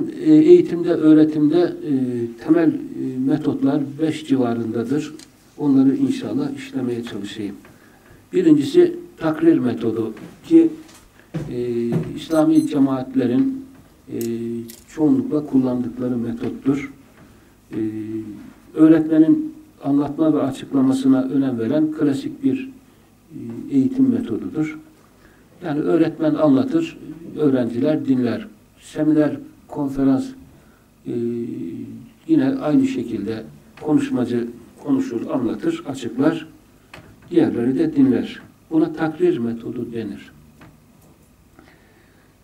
Efendim e, eğitimde, öğretimde e, temel e, metotlar beş civarındadır. Onları inşallah işlemeye çalışayım. Birincisi takrir metodu ki e, İslami cemaatlerin e, çoğunlukla kullandıkları metottur. E, öğretmenin anlatma ve açıklamasına önem veren klasik bir e, eğitim metodudur. Yani öğretmen anlatır, öğrenciler dinler. Seminer, konferans e, yine aynı şekilde konuşmacı konuşur, anlatır, açıklar. Diğerleri de dinler. Buna takrir metodu denir.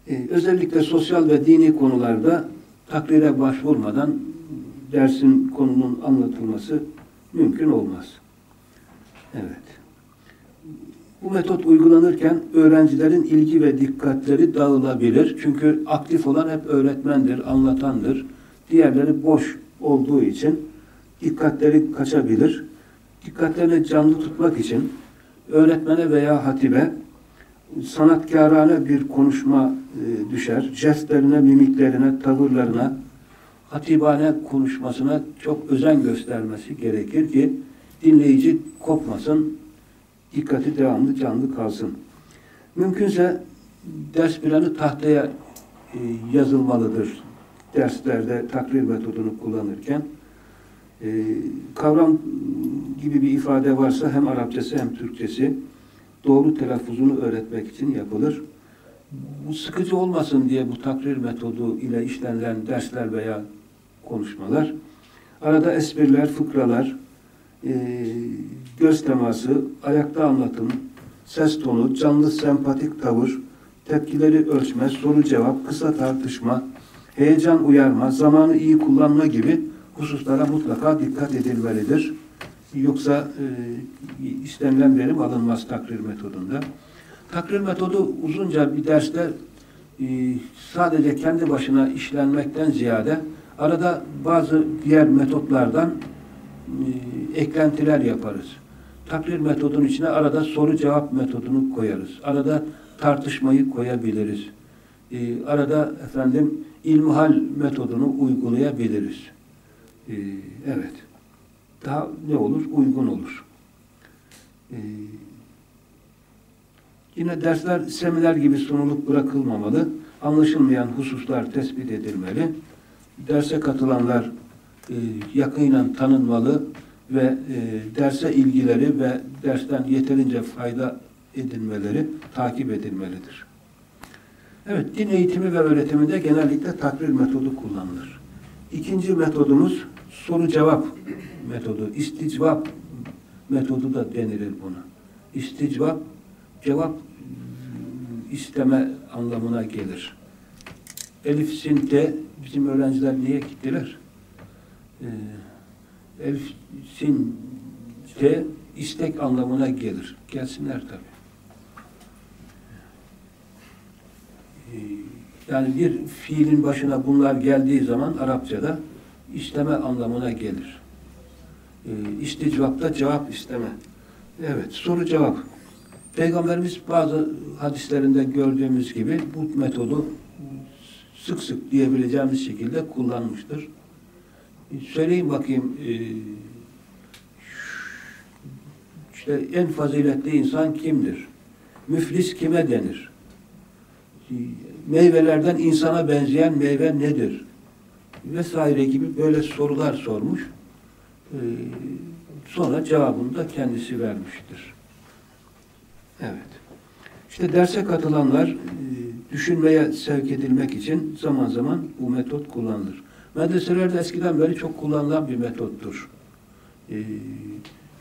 Ee, özellikle sosyal ve dini konularda takrire başvurmadan dersin konunun anlatılması mümkün olmaz. Evet. Bu metot uygulanırken öğrencilerin ilgi ve dikkatleri dağılabilir. Çünkü aktif olan hep öğretmendir, anlatandır. Diğerleri boş olduğu için dikkatleri kaçabilir. Dikkatlerini canlı tutmak için öğretmene veya hatibe sanatkarane bir konuşma e, düşer. Jestlerine, mimiklerine, tavırlarına, hatibane konuşmasına çok özen göstermesi gerekir ki dinleyici kopmasın, dikkati devamlı canlı kalsın. Mümkünse ders planı tahtaya e, yazılmalıdır. Derslerde takrir metodunu kullanırken. E, kavram gibi bir ifade varsa hem Arapçası hem Türkçesi doğru telaffuzunu öğretmek için yapılır. Bu sıkıcı olmasın diye bu takrir metodu ile işlenilen dersler veya konuşmalar, arada espriler, fıkralar, e, göz teması, ayakta anlatım, ses tonu, canlı sempatik tavır, tepkileri ölçme, soru cevap, kısa tartışma, heyecan uyarma, zamanı iyi kullanma gibi hususlara mutlaka dikkat edilmelidir. Yoksa e, istenilen verim alınmaz takrir metodunda. Takrir metodu uzunca bir derste e, sadece kendi başına işlenmekten ziyade arada bazı diğer metotlardan e, eklentiler yaparız. Takrir metodunun içine arada soru cevap metodunu koyarız. Arada tartışmayı koyabiliriz. E, arada efendim ilmihal metodunu uygulayabiliriz. E, evet. Daha ne olur? Uygun olur. E, yine dersler seminer gibi sunulup bırakılmamalı. Anlaşılmayan hususlar tespit edilmeli. Derse katılanlar e, yakından tanınmalı ve e, derse ilgileri ve dersten yeterince fayda edinmeleri takip edilmelidir. Evet, din eğitimi ve öğretiminde genellikle takrir metodu kullanılır. İkinci metodumuz soru cevap metodu, isticvap metodu da denilir buna. İsticvap, cevap isteme anlamına gelir. Elif Sinte bizim öğrenciler niye gittiler? Ee, Elif Sinte istek anlamına gelir. Gelsinler tabi. Ee, yani bir fiilin başına bunlar geldiği zaman Arapçada isteme anlamına gelir. Ee, isticvapta cevap isteme. Evet, soru cevap. Peygamberimiz bazı hadislerinde gördüğümüz gibi bu metodu sık sık diyebileceğimiz şekilde kullanmıştır. Söyleyin bakayım işte en faziletli insan kimdir? Müflis kime denir? Meyvelerden insana benzeyen meyve nedir? Vesaire gibi böyle sorular sormuş. E, sonra cevabını da kendisi vermiştir. Evet. İşte derse katılanlar e, düşünmeye sevk edilmek için zaman zaman bu metot kullanılır. Medreselerde eskiden beri çok kullanılan bir metottur. Ee,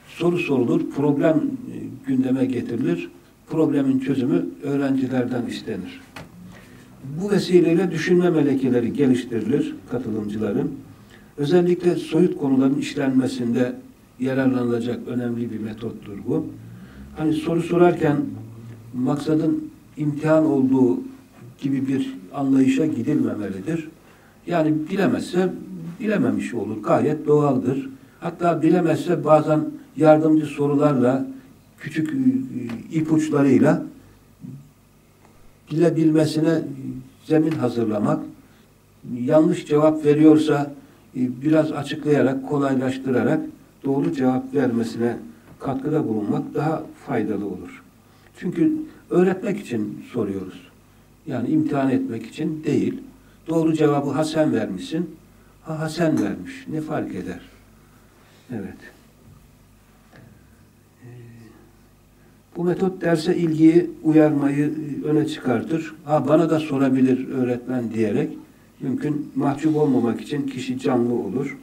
soru sorulur, problem e, gündeme getirilir. Problemin çözümü öğrencilerden istenir. Bu vesileyle düşünme melekeleri geliştirilir katılımcıların. Özellikle soyut konuların işlenmesinde yararlanılacak önemli bir metottur bu. Hani soru sorarken maksadın imtihan olduğu gibi bir anlayışa gidilmemelidir. Yani bilemezse bilememiş olur. Gayet doğaldır. Hatta bilemezse bazen yardımcı sorularla, küçük e, ipuçlarıyla bilebilmesine zemin hazırlamak yanlış cevap veriyorsa e, biraz açıklayarak, kolaylaştırarak doğru cevap vermesine katkıda bulunmak daha faydalı olur. Çünkü öğretmek için soruyoruz. Yani imtihan etmek için değil. Doğru cevabı Hasan vermişsin. Ha Hasan vermiş. Ne fark eder? Evet. Ee, bu metot derse ilgiyi, uyarmayı e, öne çıkartır. Ha bana da sorabilir öğretmen diyerek mümkün mahcup olmamak için kişi canlı olur.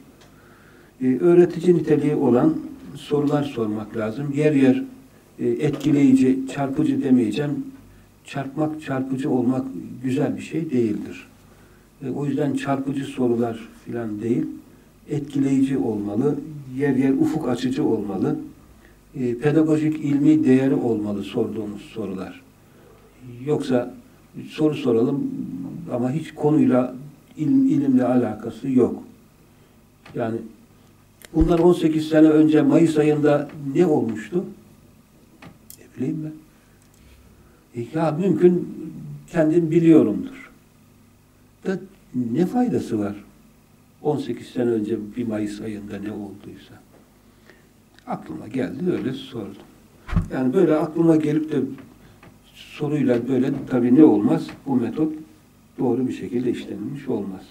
Ee, öğretici niteliği olan sorular sormak lazım. Yer yer e, etkileyici, çarpıcı demeyeceğim. Çarpmak, çarpıcı olmak güzel bir şey değildir. E, o yüzden çarpıcı sorular filan değil, etkileyici olmalı, yer yer ufuk açıcı olmalı, e, pedagojik ilmi değeri olmalı sorduğumuz sorular. Yoksa soru soralım ama hiç konuyla, ilim, ilimle alakası yok. Yani bundan 18 sene önce Mayıs ayında ne olmuştu? Ne bileyim ben. E, ya mümkün kendim biliyorumdur. Da ne faydası var? 18 sene önce bir Mayıs ayında ne olduysa. Aklıma geldi öyle sordum. Yani böyle aklıma gelip de soruyla böyle tabii ne olmaz? Bu metot doğru bir şekilde işlenmiş olmaz.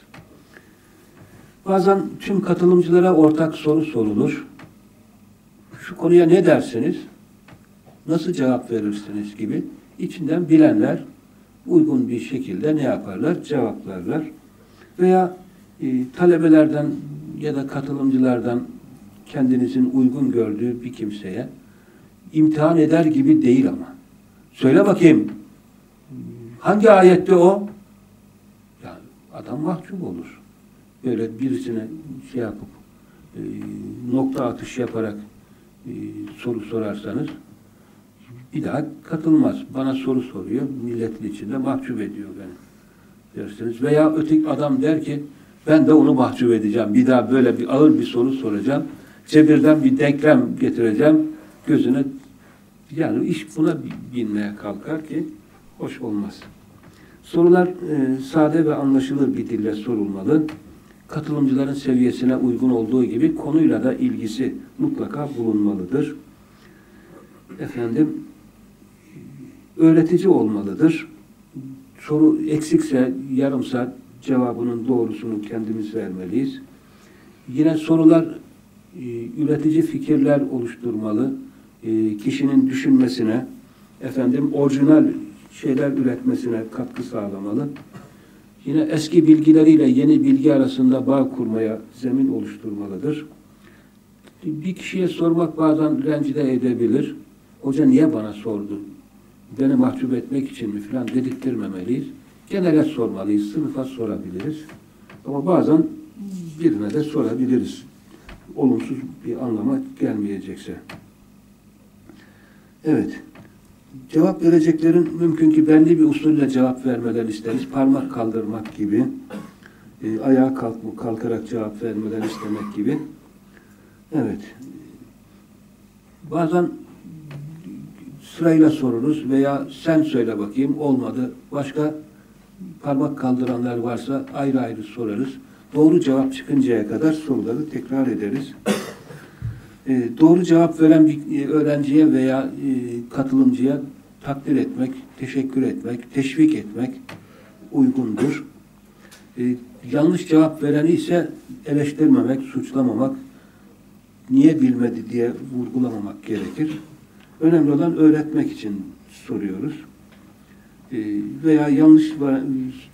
Bazen tüm katılımcılara ortak soru sorulur. Şu konuya ne dersiniz? Nasıl cevap verirsiniz gibi içinden bilenler uygun bir şekilde ne yaparlar? Cevaplarlar. Veya e, talebelerden ya da katılımcılardan kendinizin uygun gördüğü bir kimseye imtihan eder gibi değil ama. Söyle bakayım hangi ayette o? Yani adam mahcup olur. Böyle birisine şey yapıp e, nokta atış yaparak e, soru sorarsanız bir daha katılmaz. Bana soru soruyor. Milletin içinde mahcup ediyor beni. Dersiniz. Veya öteki adam der ki ben de onu mahcup edeceğim. Bir daha böyle bir ağır bir soru soracağım. Cebirden bir denklem getireceğim. Gözüne yani iş buna binmeye kalkar ki hoş olmaz. Sorular e, sade ve anlaşılır bir dille sorulmalı. Katılımcıların seviyesine uygun olduğu gibi konuyla da ilgisi mutlaka bulunmalıdır. Efendim öğretici olmalıdır. Soru eksikse yarım saat cevabının doğrusunu kendimiz vermeliyiz. Yine sorular e, üretici fikirler oluşturmalı. E, kişinin düşünmesine, efendim orijinal şeyler üretmesine katkı sağlamalı. Yine eski bilgileriyle yeni bilgi arasında bağ kurmaya zemin oluşturmalıdır. Bir kişiye sormak bazen rencide edebilir. Hoca niye bana sordu? Beni mahcup etmek için mi filan dedirttirmemeliyiz. Genele sormalıyız, sınıfa sorabiliriz. Ama bazen birine de sorabiliriz. Olumsuz bir anlama gelmeyecekse. Evet. Cevap vereceklerin mümkün ki belli bir usulle cevap vermeden isteriz. Parmak kaldırmak gibi, e, ayağa kalkma, kalkarak cevap vermeden istemek gibi. Evet. Bazen sırayla soruruz veya sen söyle bakayım olmadı. Başka parmak kaldıranlar varsa ayrı ayrı sorarız. Doğru cevap çıkıncaya kadar soruları tekrar ederiz. E, doğru cevap veren bir e, öğrenciye veya e, katılımcıya takdir etmek, teşekkür etmek, teşvik etmek uygundur. E, yanlış cevap vereni ise eleştirmemek, suçlamamak, niye bilmedi diye vurgulamamak gerekir. Önemli olan öğretmek için soruyoruz. E, veya yanlış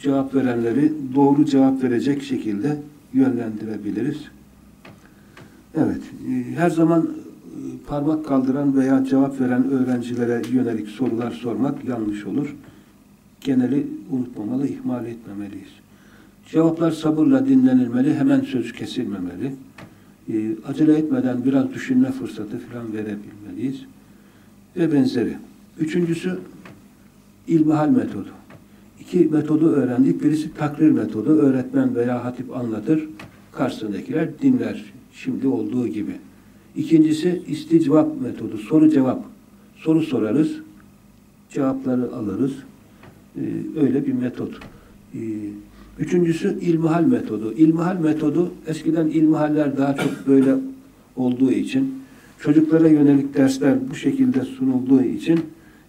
cevap verenleri doğru cevap verecek şekilde yönlendirebiliriz. Evet, e, her zaman e, parmak kaldıran veya cevap veren öğrencilere yönelik sorular sormak yanlış olur. Geneli unutmamalı, ihmal etmemeliyiz. Cevaplar sabırla dinlenilmeli, hemen söz kesilmemeli. Acele etmeden biraz düşünme fırsatı falan verebilmeliyiz. Ve benzeri. Üçüncüsü, ilmihal metodu. İki metodu öğrendik. Birisi takrir metodu. Öğretmen veya hatip anlatır. Karşısındakiler dinler. Şimdi olduğu gibi. İkincisi isticvap metodu. Soru cevap. Soru sorarız. Cevapları alırız. Ee, öyle bir metot. Ee, Üçüncüsü ilmihal metodu. İlmihal metodu eskiden ilmihaller daha çok böyle olduğu için çocuklara yönelik dersler bu şekilde sunulduğu için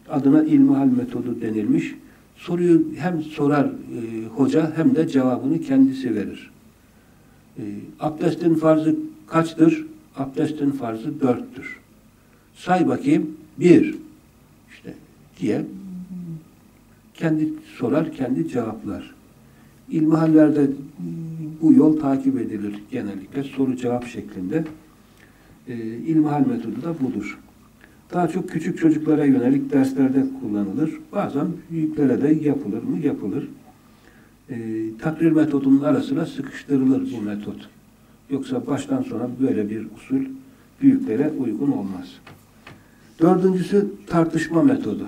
adına ilmihal metodu denilmiş. Soruyu hem sorar e, hoca hem de cevabını kendisi verir. E, abdestin farzı kaçtır? Abdestin farzı dörttür. Say bakayım. Bir. İşte diye kendi sorar, kendi cevaplar. İlmihallerde bu yol takip edilir genellikle soru cevap şeklinde. E, ilmihal metodu da budur. Daha çok küçük çocuklara yönelik derslerde kullanılır. Bazen büyüklere de yapılır mı? Yapılır. E, takrir metodunun arasına sıkıştırılır bu metot. Yoksa baştan sona böyle bir usul büyüklere uygun olmaz. Dördüncüsü tartışma metodu.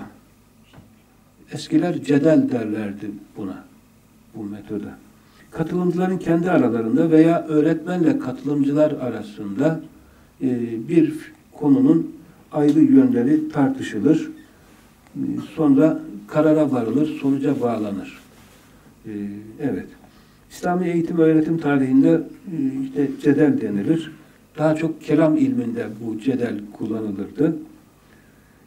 Eskiler cedel derlerdi buna, bu metoda. Katılımcıların kendi aralarında veya öğretmenle katılımcılar arasında bir konunun ayrı yönleri tartışılır. E, sonra karara varılır, sonuca bağlanır. E, evet. İslami eğitim öğretim tarihinde e, işte cedel denilir. Daha çok kelam ilminde bu cedel kullanılırdı.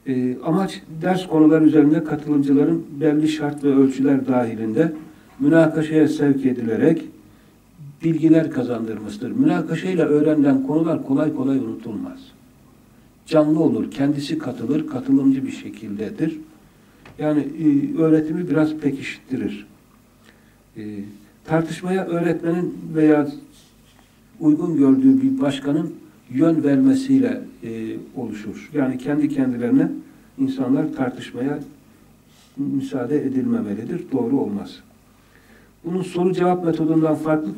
E, amaç ders konuları üzerinde katılımcıların belli şart ve ölçüler dahilinde münakaşaya sevk edilerek bilgiler kazandırmıştır. Münakaşayla öğrenilen konular kolay kolay unutulmaz. Canlı olur, kendisi katılır, katılımcı bir şekildedir. Yani e, öğretimi biraz pekiştirir. E, tartışmaya öğretmenin veya uygun gördüğü bir başkanın yön vermesiyle e, oluşur. Yani kendi kendilerine insanlar tartışmaya müsaade edilmemelidir. Doğru olmaz. Bunun soru cevap metodundan farklı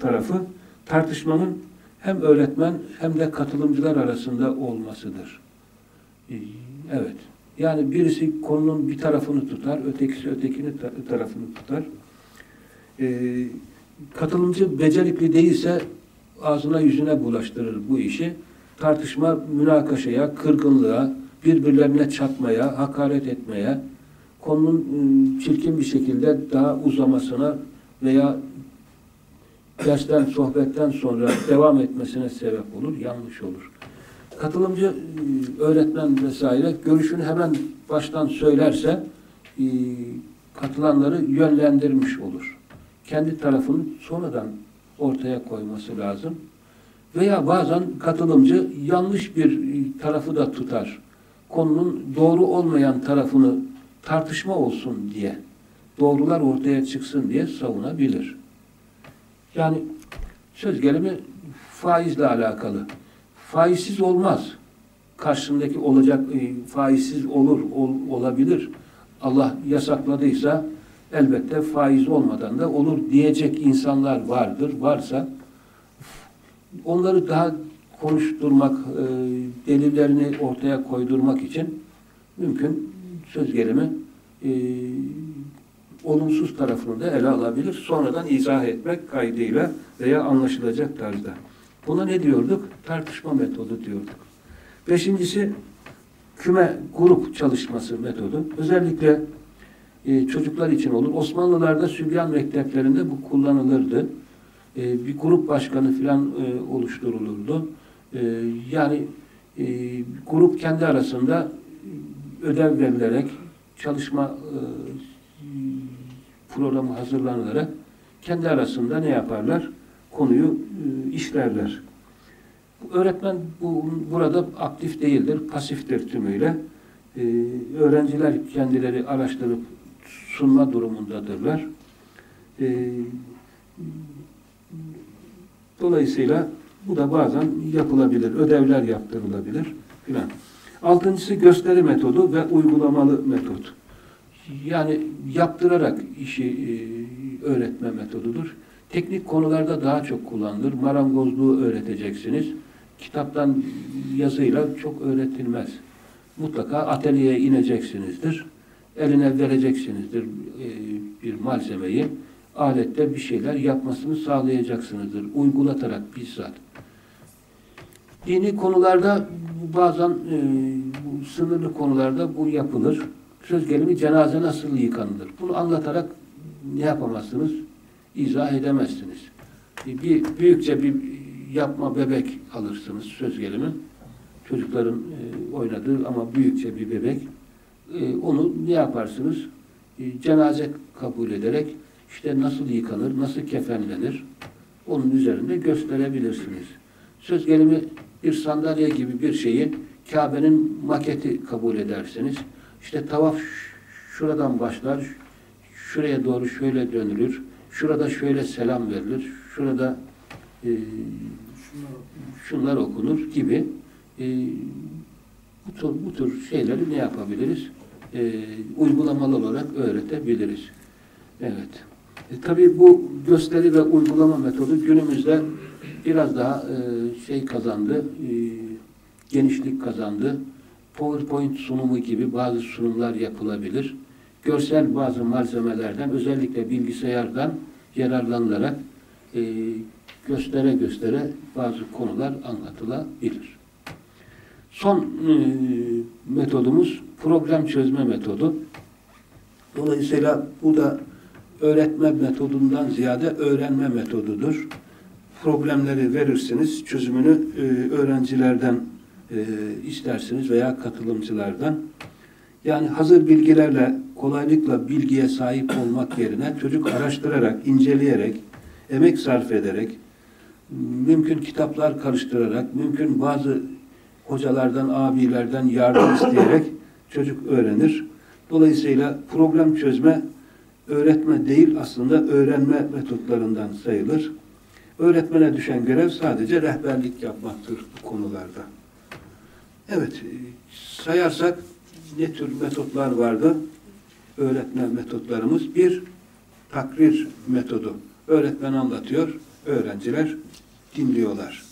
tarafı tartışmanın hem öğretmen hem de katılımcılar arasında olmasıdır. Evet. Yani birisi konunun bir tarafını tutar, ötekisi ötekini tarafını tutar. Ee, katılımcı becerikli değilse ağzına yüzüne bulaştırır bu işi. Tartışma münakaşaya, kırgınlığa, birbirlerine çatmaya, hakaret etmeye, konunun ıı, çirkin bir şekilde daha uzamasına veya dersten, sohbetten sonra devam etmesine sebep olur, yanlış olur. Katılımcı ıı, öğretmen vesaire görüşünü hemen baştan söylerse ıı, katılanları yönlendirmiş olur. Kendi tarafını sonradan ortaya koyması lazım. Veya bazen katılımcı yanlış bir tarafı da tutar. Konunun doğru olmayan tarafını tartışma olsun diye, doğrular ortaya çıksın diye savunabilir. Yani söz gelimi faizle alakalı. Faizsiz olmaz. Karşındaki olacak e, faizsiz olur, ol, olabilir. Allah yasakladıysa elbette faiz olmadan da olur diyecek insanlar vardır. Varsa onları daha konuşturmak, e, delillerini ortaya koydurmak için mümkün söz gelimi e, olumsuz tarafını da ele alabilir. Sonradan izah etmek kaydıyla veya anlaşılacak tarzda. Buna ne diyorduk? Tartışma metodu diyorduk. Beşincisi küme grup çalışması metodu. Özellikle e, çocuklar için olur. Osmanlılarda Sübyan mekteplerinde bu kullanılırdı. E, bir grup başkanı filan e, oluşturulurdu. E, yani e, grup kendi arasında ödev verilerek çalışma e, programı hazırlanarak kendi arasında ne yaparlar? Konuyu e, işlerler. Öğretmen bu, burada aktif değildir, pasiftir tümüyle. E, öğrenciler kendileri araştırıp sunma durumundadırlar. E, dolayısıyla bu da bazen yapılabilir, ödevler yaptırılabilir filan. Altıncısı gösteri metodu ve uygulamalı metot. Yani yaptırarak işi e, öğretme metodudur. Teknik konularda daha çok kullanılır. Marangozluğu öğreteceksiniz. Kitaptan yazıyla çok öğretilmez. Mutlaka atölyeye ineceksinizdir. Eline vereceksinizdir e, bir malzemeyi. Alette bir şeyler yapmasını sağlayacaksınızdır. Uygulatarak bizzat. Dini konularda bazen e, sınırlı konularda bu yapılır. Söz gelimi cenaze nasıl yıkanılır? Bunu anlatarak ne yapamazsınız? izah edemezsiniz. Bir büyükçe bir yapma bebek alırsınız söz gelimi. Çocukların e, oynadığı ama büyükçe bir bebek. E, onu ne yaparsınız? E, cenaze kabul ederek işte nasıl yıkanır, nasıl kefenlenir onun üzerinde gösterebilirsiniz. Söz gelimi bir sandalye gibi bir şeyi Kabe'nin maketi kabul ederseniz işte tavaf şuradan başlar, şuraya doğru şöyle dönülür, şurada şöyle selam verilir, şurada e, şunlar okunur gibi e, bu, tür, bu tür şeyleri ne yapabiliriz? E, uygulamalı olarak öğretebiliriz. Evet. E, tabii bu gösteri ve uygulama metodu günümüzde biraz daha e, şey kazandı, e, genişlik kazandı. PowerPoint sunumu gibi bazı sunumlar yapılabilir. Görsel bazı malzemelerden, özellikle bilgisayardan yararlanılarak e, göstere göstere bazı konular anlatılabilir. Son e, metodumuz program çözme metodu. Dolayısıyla bu da öğretme metodundan ziyade öğrenme metodudur. Problemleri verirsiniz, çözümünü e, öğrencilerden e, istersiniz veya katılımcılardan. Yani hazır bilgilerle kolaylıkla bilgiye sahip olmak yerine çocuk araştırarak, inceleyerek, emek sarf ederek, mümkün kitaplar karıştırarak, mümkün bazı hocalardan, abilerden yardım isteyerek çocuk öğrenir. Dolayısıyla problem çözme öğretme değil aslında öğrenme metotlarından sayılır. Öğretmene düşen görev sadece rehberlik yapmaktır bu konularda. Evet, sayarsak ne tür metotlar vardı? Öğretme metotlarımız. Bir, takrir metodu. Öğretmen anlatıyor, öğrenciler dinliyorlar.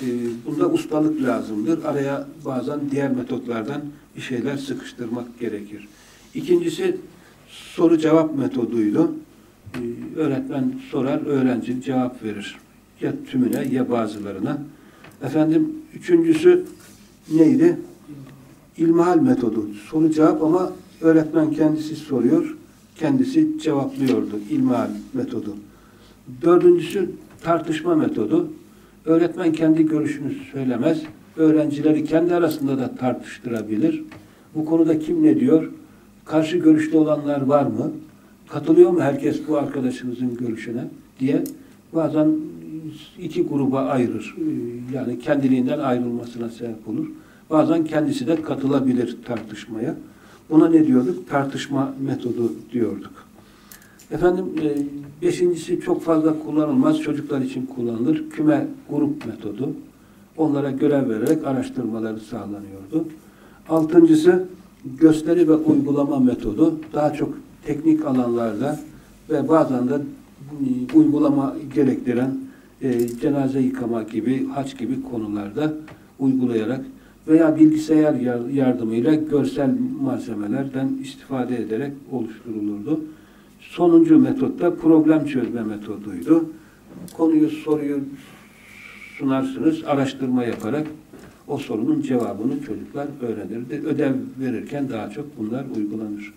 Ee, bunda ustalık lazımdır. Araya bazen diğer metotlardan bir şeyler sıkıştırmak gerekir. İkincisi soru cevap metoduydu. Ee, öğretmen sorar, öğrenci cevap verir. Ya tümüne ya bazılarına. Efendim üçüncüsü neydi? İlmihal metodu. Soru cevap ama öğretmen kendisi soruyor, kendisi cevaplıyordu. İlmihal metodu. Dördüncüsü tartışma metodu. Öğretmen kendi görüşünü söylemez. Öğrencileri kendi arasında da tartıştırabilir. Bu konuda kim ne diyor? Karşı görüşte olanlar var mı? Katılıyor mu herkes bu arkadaşımızın görüşüne diye bazen iki gruba ayırır. Yani kendiliğinden ayrılmasına sebep olur. Bazen kendisi de katılabilir tartışmaya. Buna ne diyorduk? Tartışma metodu diyorduk. Efendim e, beşincisi çok fazla kullanılmaz. Çocuklar için kullanılır. Küme grup metodu. Onlara görev vererek araştırmaları sağlanıyordu. Altıncısı gösteri ve uygulama metodu. Daha çok teknik alanlarda ve bazen de uygulama gerektiren e, cenaze yıkama gibi, haç gibi konularda uygulayarak veya bilgisayar yardımıyla görsel malzemelerden istifade ederek oluşturulurdu. Sonuncu metot da problem çözme metoduydu. Konuyu, soruyu sunarsınız, araştırma yaparak o sorunun cevabını çocuklar öğrenirdi. Ödev verirken daha çok bunlar uygulanır.